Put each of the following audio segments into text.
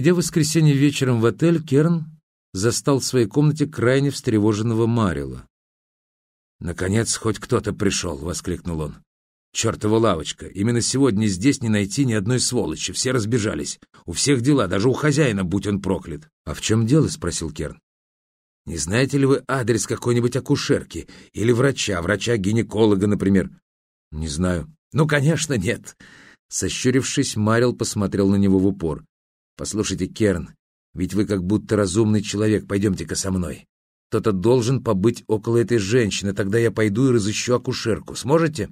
Придя в воскресенье вечером в отель, Керн застал в своей комнате крайне встревоженного Марила. «Наконец, хоть кто-то пришел!» — воскликнул он. «Чертова лавочка! Именно сегодня здесь не найти ни одной сволочи. Все разбежались. У всех дела, даже у хозяина, будь он проклят!» «А в чем дело?» — спросил Керн. «Не знаете ли вы адрес какой-нибудь акушерки? Или врача, врача-гинеколога, например?» «Не знаю». «Ну, конечно, нет!» Сощурившись, Марил посмотрел на него в упор. «Послушайте, Керн, ведь вы как будто разумный человек. Пойдемте-ка со мной. Кто-то должен побыть около этой женщины, тогда я пойду и разыщу акушерку. Сможете?»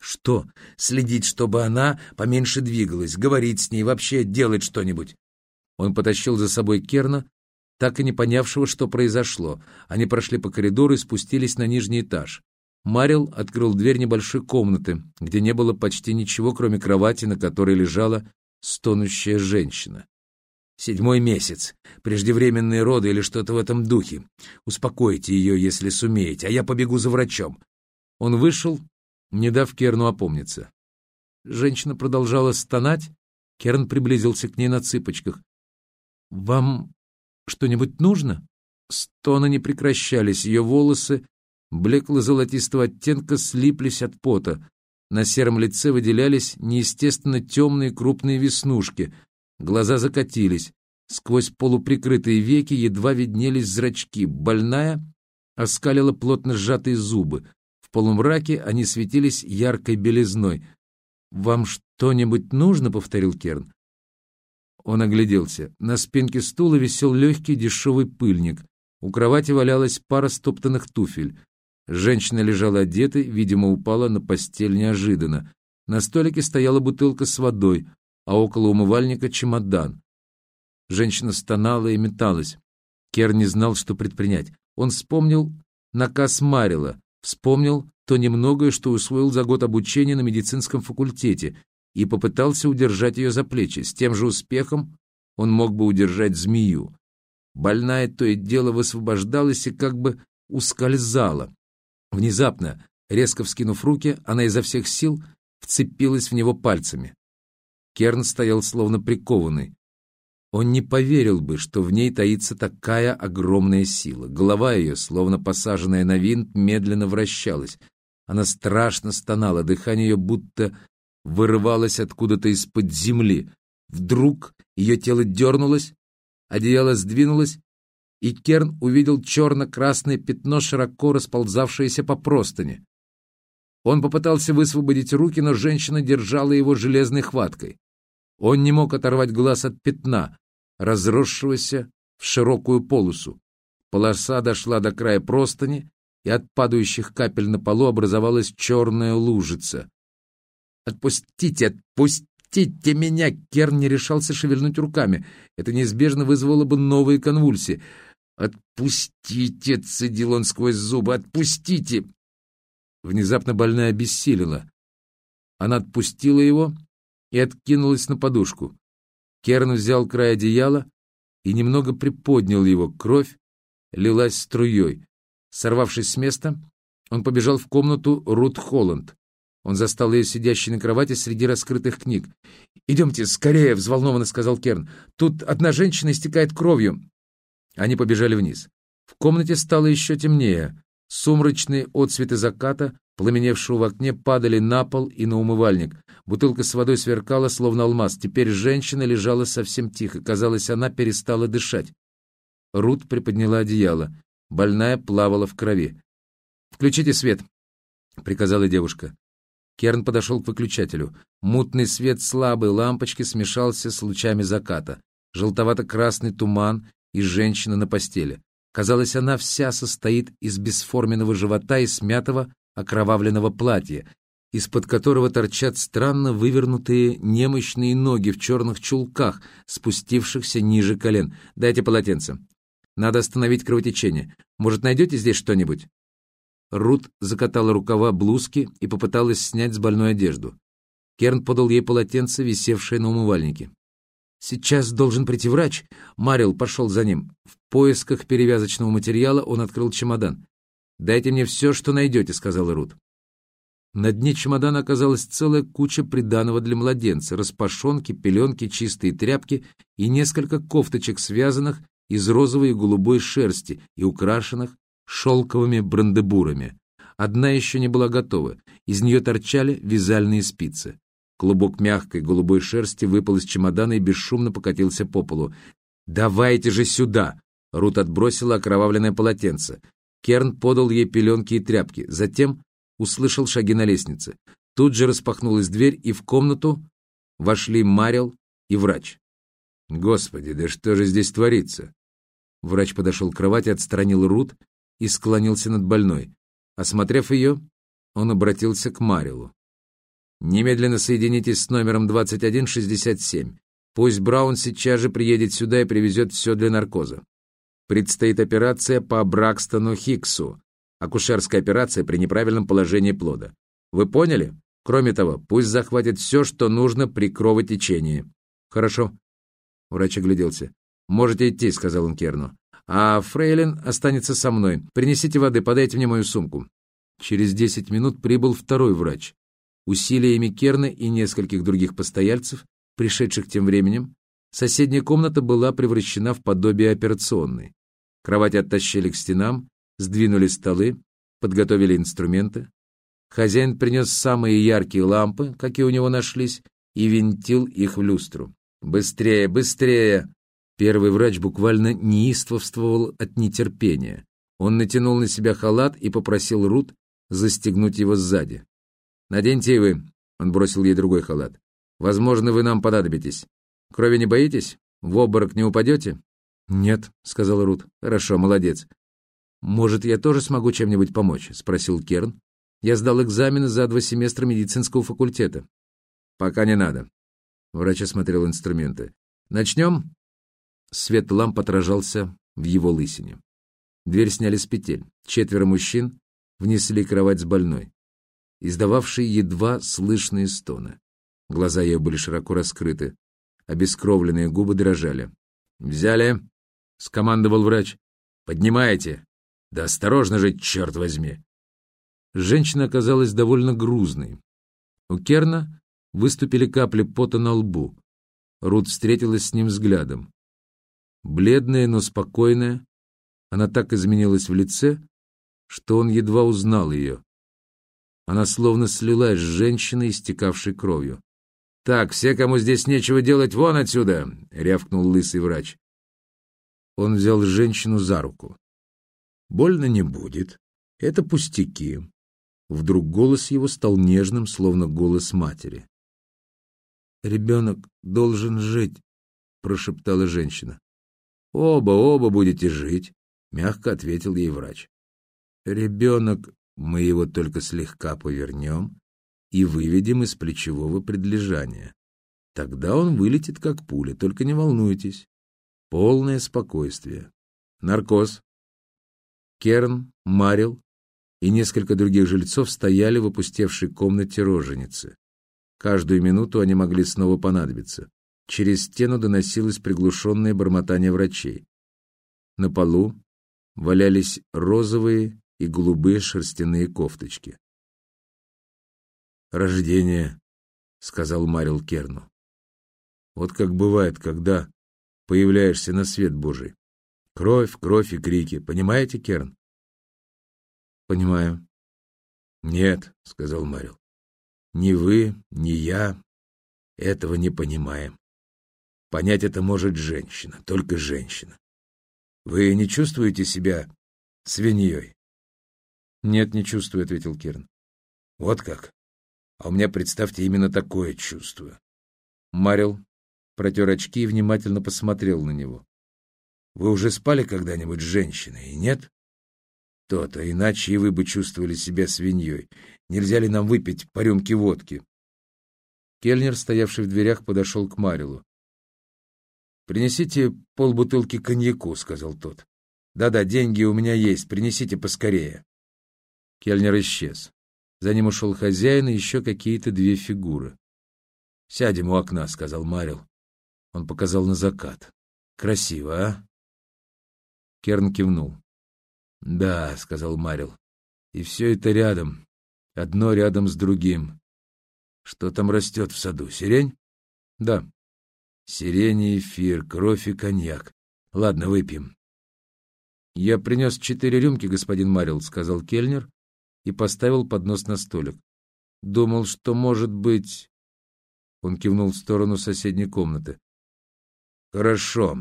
«Что? Следить, чтобы она поменьше двигалась, говорить с ней, вообще делать что-нибудь?» Он потащил за собой Керна, так и не понявшего, что произошло. Они прошли по коридору и спустились на нижний этаж. Марил открыл дверь небольшой комнаты, где не было почти ничего, кроме кровати, на которой лежала стонущая женщина. Седьмой месяц, преждевременные роды или что-то в этом духе. Успокойте ее, если сумеете, а я побегу за врачом. Он вышел, не дав Керну опомниться. Женщина продолжала стонать. Керн приблизился к ней на цыпочках. «Вам что-нибудь нужно?» Стоны не прекращались, ее волосы блекло-золотистого оттенка слиплись от пота. На сером лице выделялись неестественно темные крупные веснушки. Глаза закатились. Сквозь полуприкрытые веки едва виднелись зрачки. Больная оскалила плотно сжатые зубы. В полумраке они светились яркой белизной. «Вам что-нибудь нужно?» — повторил Керн. Он огляделся. На спинке стула висел легкий дешевый пыльник. У кровати валялась пара стоптанных туфель. Женщина лежала одетой, видимо, упала на постель неожиданно. На столике стояла бутылка с водой, а около умывальника чемодан. Женщина стонала и металась. Кер не знал, что предпринять. Он вспомнил наказ Марила, вспомнил то немногое, что усвоил за год обучения на медицинском факультете, и попытался удержать ее за плечи. С тем же успехом он мог бы удержать змею. Больная то и дело высвобождалась и как бы ускользала. Внезапно, резко вскинув руки, она изо всех сил вцепилась в него пальцами. Керн стоял словно прикованный. Он не поверил бы, что в ней таится такая огромная сила. Голова ее, словно посаженная на винт, медленно вращалась. Она страшно стонала, дыхание ее будто вырывалось откуда-то из-под земли. Вдруг ее тело дернулось, одеяло сдвинулось, и Керн увидел черно-красное пятно, широко расползавшееся по простыне. Он попытался высвободить руки, но женщина держала его железной хваткой. Он не мог оторвать глаз от пятна, разросшегося в широкую полосу. Полоса дошла до края простыни, и от падающих капель на полу образовалась черная лужица. «Отпустите, отпустите меня!» Керн не решался шевельнуть руками. Это неизбежно вызвало бы новые конвульсии. «Отпустите!» — цедил он сквозь зубы. «Отпустите!» Внезапно больная обессилила. Она отпустила его и откинулась на подушку. Керн взял край одеяла и немного приподнял его. Кровь лилась струей. Сорвавшись с места, он побежал в комнату Рут Холланд. Он застал ее сидящей на кровати среди раскрытых книг. «Идемте, скорее!» — взволнованно сказал Керн. «Тут одна женщина истекает кровью. Они побежали вниз. В комнате стало еще темнее. Сумрачные отцветы заката, пламеневшего в окне, падали на пол и на умывальник. Бутылка с водой сверкала, словно алмаз. Теперь женщина лежала совсем тихо. Казалось, она перестала дышать. Рут приподняла одеяло. Больная плавала в крови. «Включите свет», — приказала девушка. Керн подошел к выключателю. Мутный свет слабой лампочки смешался с лучами заката. Желтовато-красный туман и женщина на постели. Казалось, она вся состоит из бесформенного живота и смятого окровавленного платья, из-под которого торчат странно вывернутые немощные ноги в черных чулках, спустившихся ниже колен. «Дайте полотенце. Надо остановить кровотечение. Может, найдете здесь что-нибудь?» Рут закатала рукава блузки и попыталась снять с больной одежду. Керн подал ей полотенце, висевшее на умывальнике. Сейчас должен прийти врач. Марил пошел за ним. В поисках перевязочного материала он открыл чемодан. «Дайте мне все, что найдете», — сказала Рут. На дне чемодана оказалась целая куча приданого для младенца, распашонки, пеленки, чистые тряпки и несколько кофточек, связанных из розовой и голубой шерсти и украшенных шелковыми брандебурами. Одна еще не была готова, из нее торчали вязальные спицы. Клубок мягкой голубой шерсти выпал из чемодана и бесшумно покатился по полу. «Давайте же сюда!» Рут отбросила окровавленное полотенце. Керн подал ей пеленки и тряпки. Затем услышал шаги на лестнице. Тут же распахнулась дверь, и в комнату вошли Марил и врач. «Господи, да что же здесь творится?» Врач подошел к кровати, отстранил Рут и склонился над больной. Осмотрев ее, он обратился к Марилу. «Немедленно соединитесь с номером 2167. Пусть Браун сейчас же приедет сюда и привезет все для наркоза. Предстоит операция по Бракстону Хиксу, акушерская операция при неправильном положении плода. Вы поняли? Кроме того, пусть захватит все, что нужно при кровотечении. Хорошо. Врач огляделся. Можете идти, сказал он Керну. А Фрейлин останется со мной. Принесите воды, подайте мне мою сумку. Через десять минут прибыл второй врач. Усилиями Керна и нескольких других постояльцев, пришедших тем временем, соседняя комната была превращена в подобие операционной. Кровать оттащили к стенам, сдвинули столы, подготовили инструменты. Хозяин принес самые яркие лампы, какие у него нашлись, и винтил их в люстру. «Быстрее, быстрее!» Первый врач буквально неистовствовал от нетерпения. Он натянул на себя халат и попросил Рут застегнуть его сзади. «Наденьте и вы», — он бросил ей другой халат. «Возможно, вы нам понадобитесь. Крови не боитесь? В обморок не упадете?» «Нет», — сказал Рут. «Хорошо, молодец. «Может, я тоже смогу чем-нибудь помочь?» — спросил Керн. «Я сдал экзамены за два семестра медицинского факультета». «Пока не надо». Врач осмотрел инструменты. «Начнем?» Свет ламп отражался в его лысине. Дверь сняли с петель. Четверо мужчин внесли кровать с больной, издававшей едва слышные стоны. Глаза ее были широко раскрыты, обескровленные губы дрожали. «Взяли!» — скомандовал врач. «Поднимайте!» Да осторожно же, черт возьми!» Женщина оказалась довольно грузной. У Керна выступили капли пота на лбу. Рут встретилась с ним взглядом. Бледная, но спокойная, она так изменилась в лице, что он едва узнал ее. Она словно слилась с женщиной, истекавшей кровью. «Так, все, кому здесь нечего делать, вон отсюда!» — рявкнул лысый врач. Он взял женщину за руку. Больно не будет. Это пустяки. Вдруг голос его стал нежным, словно голос матери. «Ребенок должен жить», — прошептала женщина. «Оба, оба будете жить», — мягко ответил ей врач. «Ребенок, мы его только слегка повернем и выведем из плечевого предлежания. Тогда он вылетит, как пуля, только не волнуйтесь. Полное спокойствие. Наркоз. Керн, Марил и несколько других жильцов стояли в опустевшей комнате роженицы. Каждую минуту они могли снова понадобиться. Через стену доносилось приглушенное бормотание врачей. На полу валялись розовые и голубые шерстяные кофточки. «Рождение», — сказал Марил Керну. «Вот как бывает, когда появляешься на свет Божий. Кровь, кровь и крики. Понимаете, Керн? Понимаю. Нет, сказал Марил. Ни вы, ни я этого не понимаем. Понять это может женщина, только женщина. Вы не чувствуете себя свиньей? Нет, не чувствую, ответил Керн. Вот как? А у меня, представьте, именно такое чувство. Марил протер очки и внимательно посмотрел на него. Вы уже спали когда-нибудь с женщиной, нет? То-то, иначе и вы бы чувствовали себя свиньей. Нельзя ли нам выпить по рюмке водки? Кельнер, стоявший в дверях, подошел к Марилу. «Принесите полбутылки коньяку», — сказал тот. «Да-да, деньги у меня есть, принесите поскорее». Кельнер исчез. За ним ушел хозяин и еще какие-то две фигуры. «Сядем у окна», — сказал Марил. Он показал на закат. «Красиво, а?» Керн кивнул. «Да», — сказал Марил, — «и все это рядом. одно рядом с другим. Что там растет в саду? Сирень? Да. Сирень и эфир, кровь и коньяк. Ладно, выпьем. Я принес четыре рюмки, господин Марил, сказал кельнер и поставил поднос на столик. Думал, что, может быть... Он кивнул в сторону соседней комнаты. Хорошо.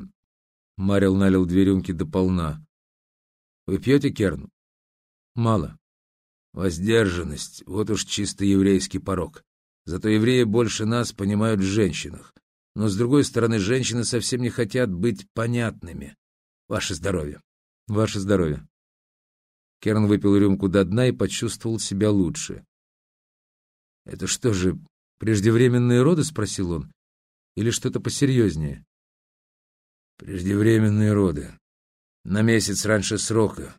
Марил налил две рюмки до полна. Вы пьете, Керн? Мало. Воздержанность — вот уж чисто еврейский порог. Зато евреи больше нас понимают в женщинах. Но, с другой стороны, женщины совсем не хотят быть понятными. Ваше здоровье. Ваше здоровье. Керн выпил рюмку до дна и почувствовал себя лучше. — Это что же, преждевременные роды? — спросил он. — Или что-то посерьезнее? — Преждевременные роды. На месяц раньше срока.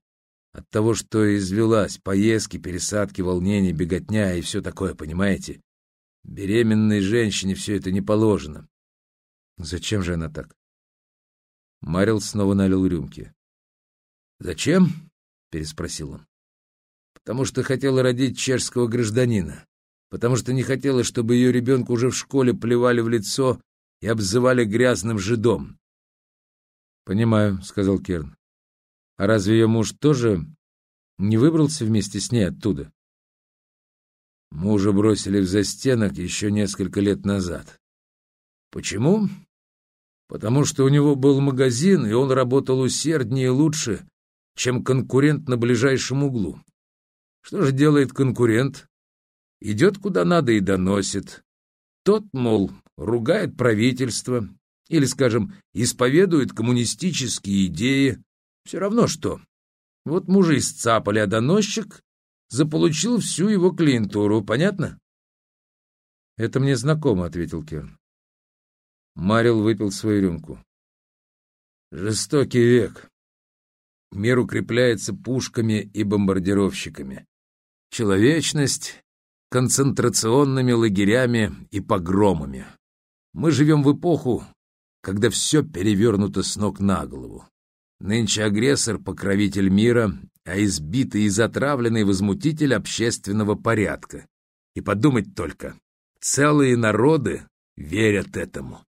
От того, что извелась, поездки, пересадки, волнения, беготня и все такое, понимаете? Беременной женщине все это не положено. Зачем же она так? Марил снова налил рюмки. «Зачем?» — переспросил он. «Потому что хотела родить чешского гражданина. Потому что не хотела, чтобы ее ребенку уже в школе плевали в лицо и обзывали грязным жидом». «Понимаю», — сказал Керн. «А разве ее муж тоже не выбрался вместе с ней оттуда?» Мужа бросили в застенок еще несколько лет назад. Почему? Потому что у него был магазин, и он работал усерднее и лучше, чем конкурент на ближайшем углу. Что же делает конкурент? Идет куда надо и доносит. Тот, мол, ругает правительство или, скажем, исповедует коммунистические идеи. Все равно что. Вот мужа исцапали, а доносчик заполучил всю его клиентуру. Понятно? — Это мне знакомо, — ответил Керн. Марил выпил свою рюмку. Жестокий век. Мир укрепляется пушками и бомбардировщиками. Человечность — концентрационными лагерями и погромами. Мы живем в эпоху, когда все перевернуто с ног на голову. Нынче агрессор — покровитель мира, а избитый и затравленный возмутитель общественного порядка. И подумать только, целые народы верят этому.